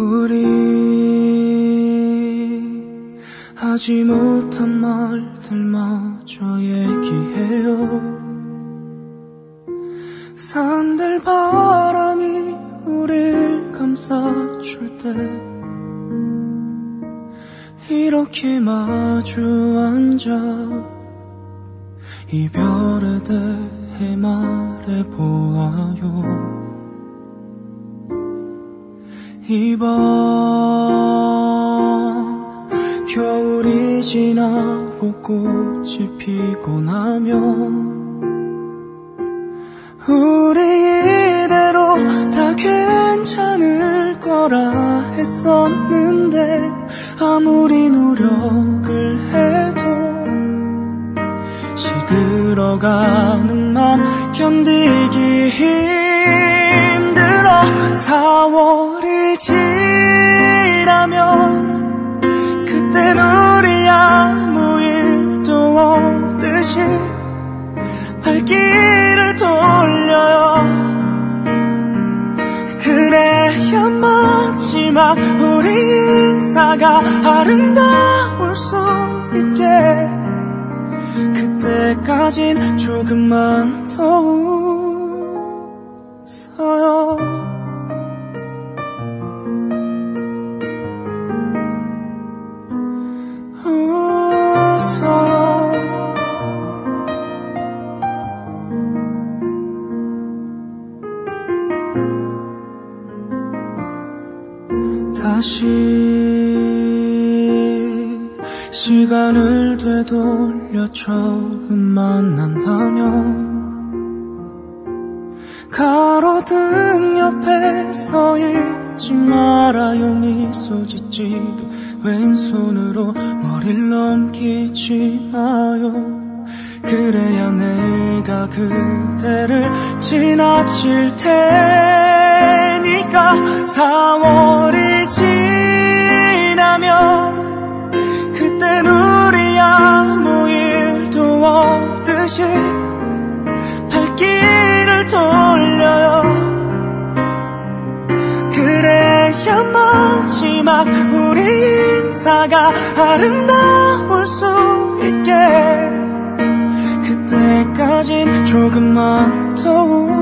우리 하지 못한 말들마저 얘기해요. 산들 바람이 우릴 감싸줄 때 이렇게 마주 앉아 이별에 대해 말해보아요 이번 겨울이 지나고 꽃이 피고 나면 우리 이대로 다 괜찮을 거라 했었는데 아무리 노력을 해도 시들어가는 맘 견디기 힘들어. 4월이 지나면 그땐 우리 아무 일도 없듯이 발길을 돌려요. 그래야 마지막 우리 인사가 아름다울 수 있게 그때까진 조금만 더 다시 시간을 되돌려 처음 만난다면 가로등 옆에 서 있지 말아요 미소 짓지도 왼손으로 머리를 넘기지 마요. 그래야 내가 그대를 지나칠 테 니까 4월이 지나면 그땐 우리 아무 일도 없듯이 발길을 돌려요. 그래야 마지막 우리 인사가 아름다울 수 있게. 그때까진 조금만 더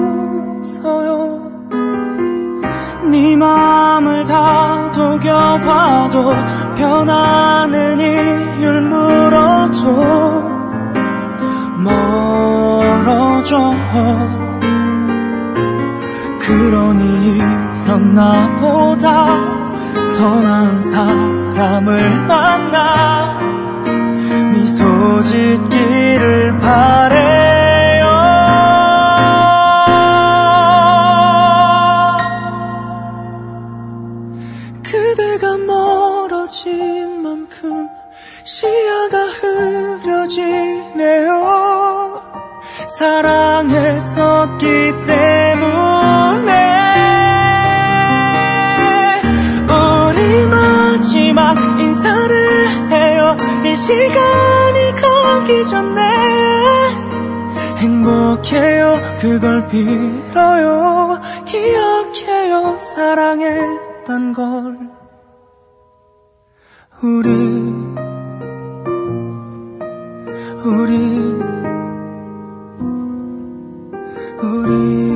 네 맘을 다 독여봐도 변하는 이유를 물어도 멀어져. 그러니 이런 나보다 더 나은 사람을 만나 미소 짓기를 바래 멀어진 만큼 시야가 흐려지네요. 사랑했었기 때문에 우리 마지막 인사를 해요. 이 시간이 가기 전에 행복해요. 그걸 빌어요. 기억해요. 사랑했던 걸 우리 우리 우리.